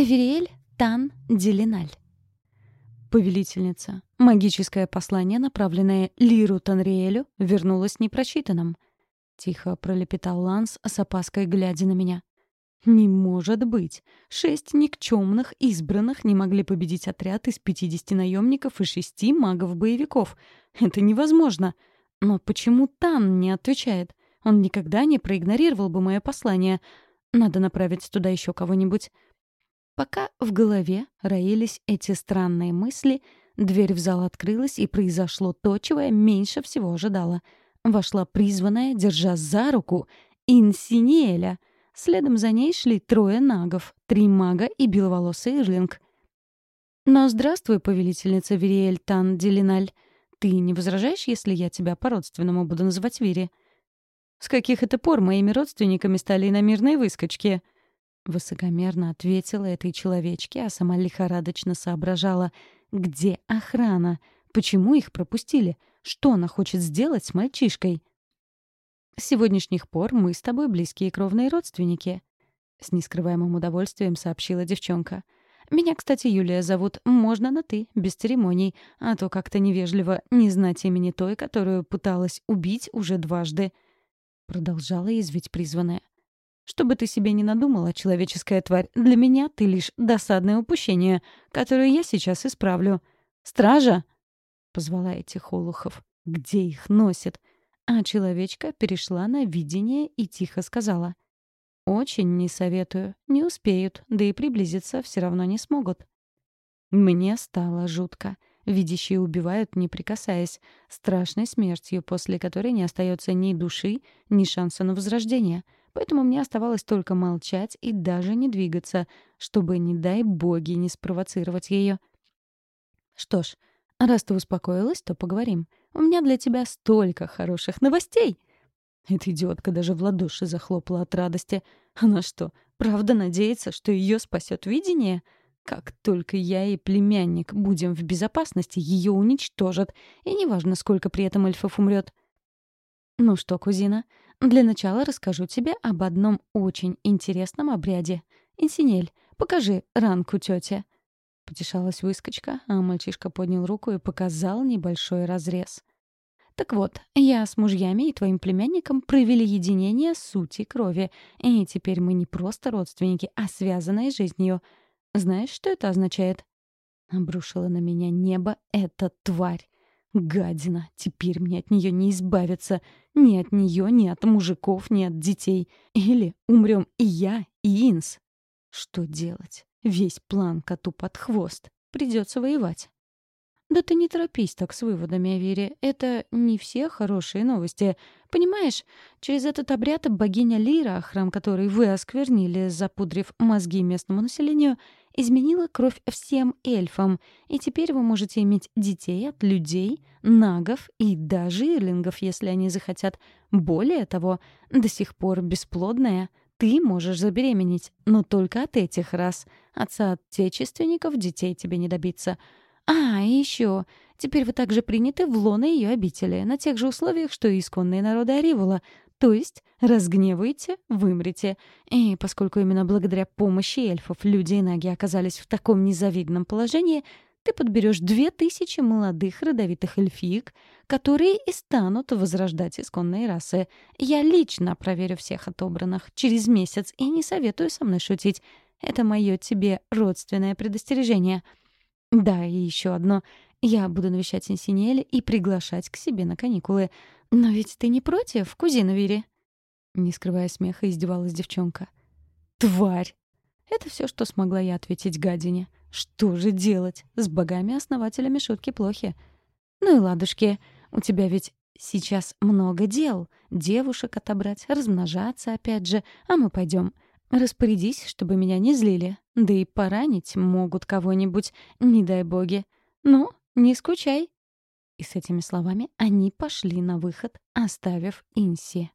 Эвериэль Тан Делиналь. Повелительница. Магическое послание, направленное Лиру Танриэлю, вернулось непрочитанным. Тихо пролепетал Ланс с опаской, глядя на меня. «Не может быть! Шесть никчемных избранных не могли победить отряд из пятидесяти наемников и шести магов-боевиков. Это невозможно! Но почему Тан не отвечает? Он никогда не проигнорировал бы мое послание. Надо направить туда еще кого-нибудь». Пока в голове роились эти странные мысли, дверь в зал открылась, и произошло то, чего я меньше всего ожидала. Вошла призванная, держа за руку, Инсинеэля. Следом за ней шли трое нагов, три мага и беловолосый Ирлинг. «Но здравствуй, повелительница Вириэль Тан Делиналь. Ты не возражаешь, если я тебя по-родственному буду называть Вири?» «С каких это пор моими родственниками стали иномирные выскочки?» Высокомерно ответила этой человечке, а сама лихорадочно соображала, где охрана, почему их пропустили, что она хочет сделать с мальчишкой. «С сегодняшних пор мы с тобой близкие кровные родственники», — с нескрываемым удовольствием сообщила девчонка. «Меня, кстати, Юлия зовут. Можно на «ты», без церемоний, а то как-то невежливо не знать имени той, которую пыталась убить уже дважды». Продолжала язвить призванная. Что бы ты себе ни надумала, человеческая тварь, для меня ты лишь досадное упущение, которое я сейчас исправлю. Стража!» — позвала этих олухов. «Где их носит?» А человечка перешла на видение и тихо сказала. «Очень не советую. Не успеют, да и приблизиться все равно не смогут». Мне стало жутко. Видящие убивают, не прикасаясь, страшной смертью, после которой не остается ни души, ни шанса на возрождение — Поэтому мне оставалось только молчать и даже не двигаться, чтобы, не дай боги, не спровоцировать ее. Что ж, раз ты успокоилась, то поговорим. У меня для тебя столько хороших новостей. Эта идиотка даже в ладоши захлопала от радости. Она что, правда надеется, что ее спасет видение? Как только я и племянник будем в безопасности, ее уничтожат, и неважно, сколько при этом эльфов умрет. Ну что, кузина, для начала расскажу тебе об одном очень интересном обряде. Инсинель, покажи ранку тете. Потешалась выскочка, а мальчишка поднял руку и показал небольшой разрез. Так вот, я с мужьями и твоим племянником провели единение сути крови, и теперь мы не просто родственники, а связанные жизнью. Знаешь, что это означает? Обрушила на меня небо эта тварь. Гадина, теперь мне от нее не избавиться. Ни от нее, ни от мужиков, ни от детей. Или умрем и я, и Инс. Что делать? Весь план коту под хвост. Придется воевать. Да ты не торопись так с выводами вере. Это не все хорошие новости. Понимаешь, через этот обряд богиня Лира, храм которой вы осквернили, запудрив мозги местному населению, изменила кровь всем эльфам, и теперь вы можете иметь детей от людей, нагов и даже ирлингов, если они захотят. Более того, до сих пор бесплодная ты можешь забеременеть, но только от этих раз. От соотечественников детей тебе не добиться. А, и еще. Теперь вы также приняты в лоно ее обители, на тех же условиях, что и исконные народы Аривола, то есть разгневаете — вымрете. И поскольку именно благодаря помощи эльфов люди и наги оказались в таком незавидном положении, ты подберешь две тысячи молодых родовитых эльфиек, которые и станут возрождать исконные расы. Я лично проверю всех отобранных через месяц и не советую со мной шутить. Это мое тебе родственное предостережение. Да, и еще одно. Я буду навещать Инсинеля и приглашать к себе на каникулы. «Но ведь ты не против, кузина Вири?» Не скрывая смеха, издевалась девчонка. «Тварь!» Это все, что смогла я ответить гадине. «Что же делать? С богами-основателями шутки плохи. Ну и ладушки, у тебя ведь сейчас много дел. Девушек отобрать, размножаться опять же, а мы пойдем. Распорядись, чтобы меня не злили. Да и поранить могут кого-нибудь, не дай боги. Ну, не скучай». И с этими словами они пошли на выход, оставив Инси.